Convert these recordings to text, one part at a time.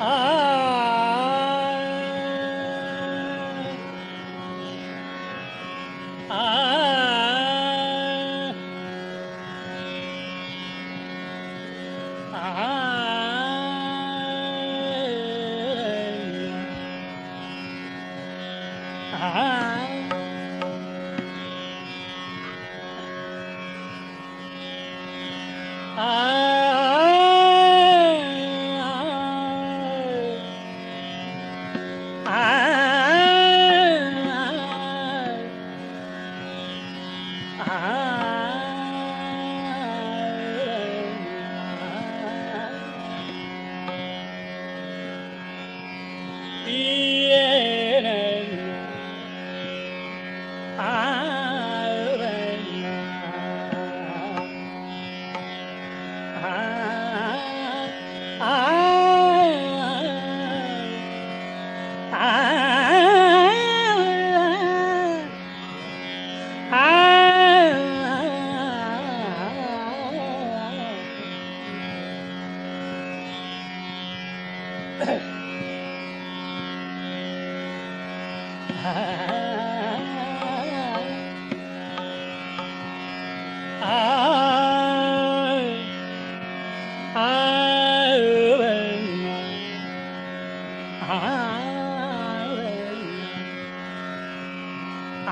啊啊啊啊！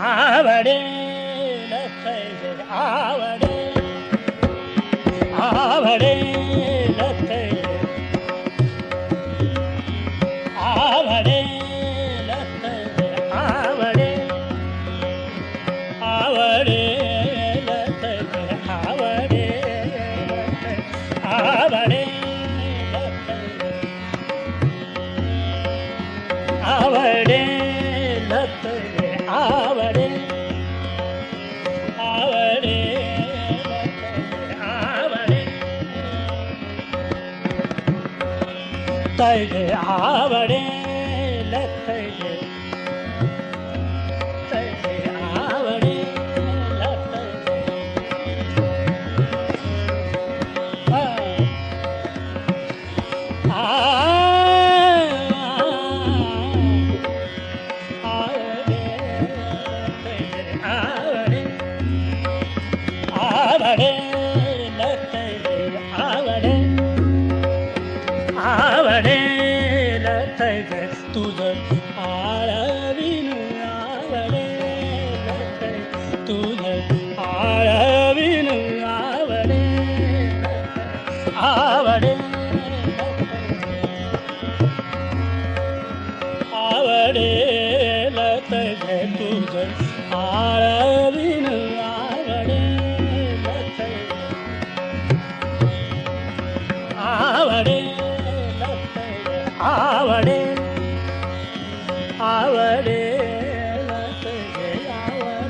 ஆவடே तवर लख तवर तरे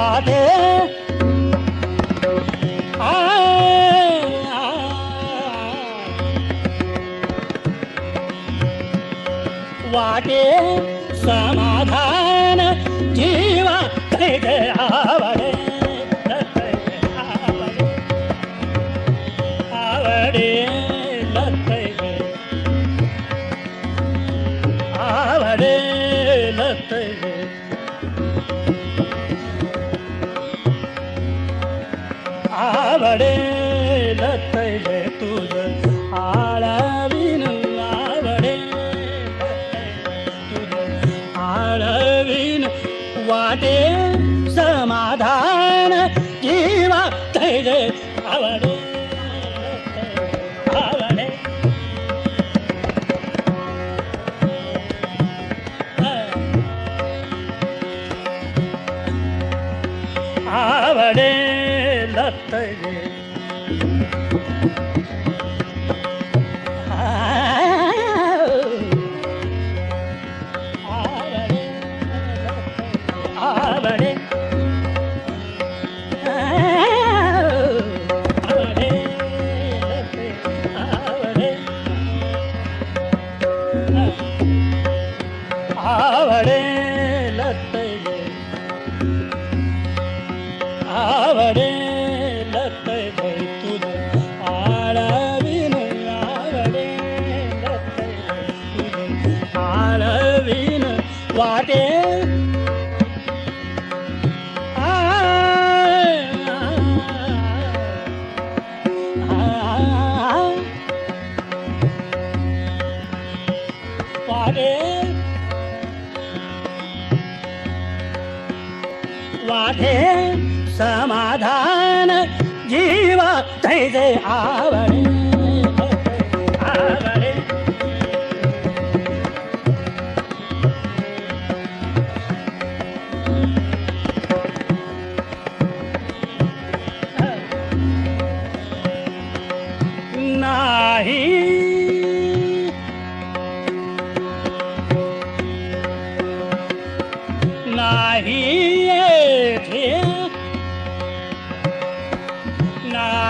वादे वाटे समाधान जीवा आवे आवडेल तैले तुझ आळवीन आवडे आळवीन वाटे समाधान जीवा तैले आवडे आवडे जय आवरे आवरे नहीं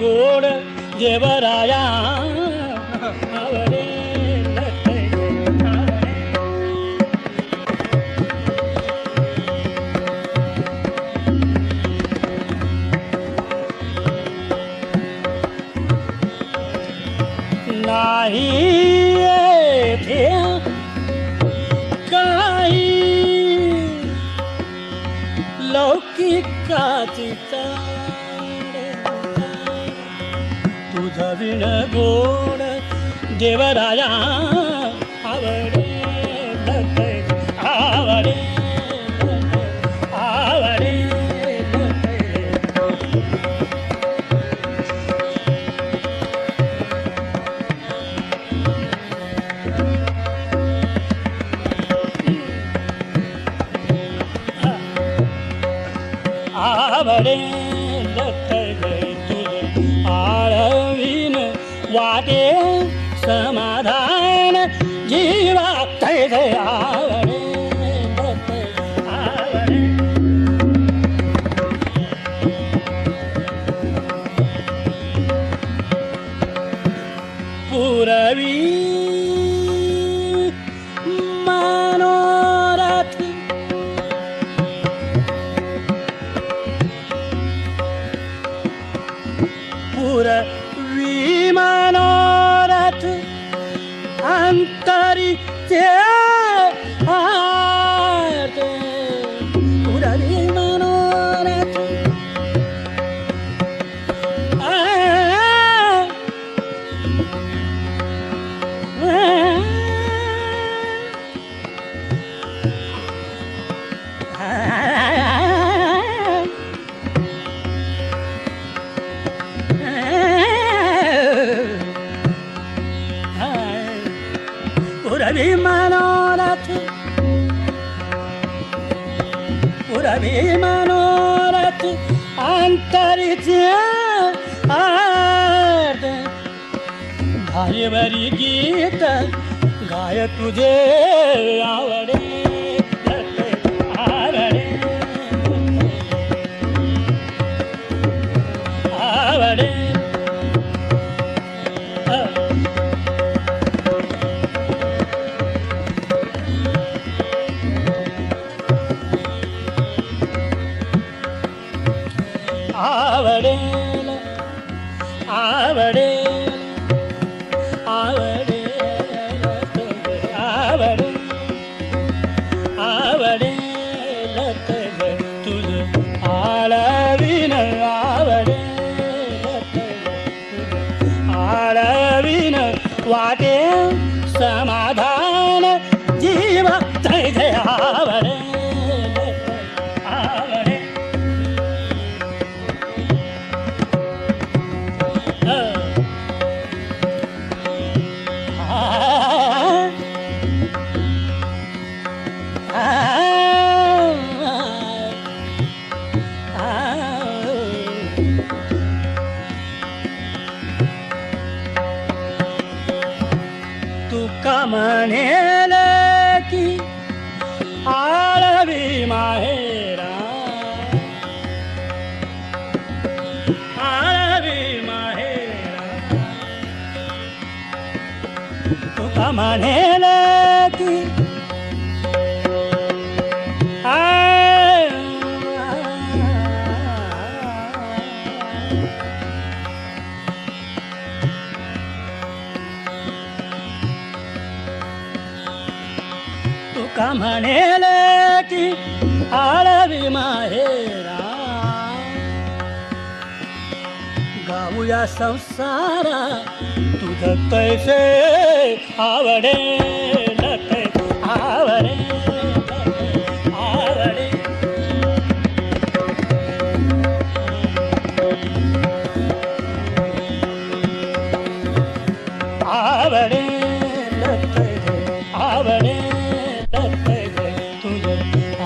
गोड जेवराया ಕವಿಣ ಗೋಣ ದೇವರಾಯ ಅವರೇ ಅವರೇ அவளே புறவி மனோரத் புறவி மனோரத் அந்தரித்தே புறவி मनोरथ पुरवि मनोरथ अन्तरिचि गी गीत गाय तुझे आवडे manelaki alavi mahera alavi mahera tota manelaki संसारा तुझ कैसे आवडे लते आवडे आवडे आवडे लते आवडे लते तुझ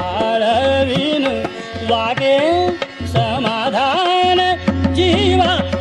आळवीन वागे समाधान जीवा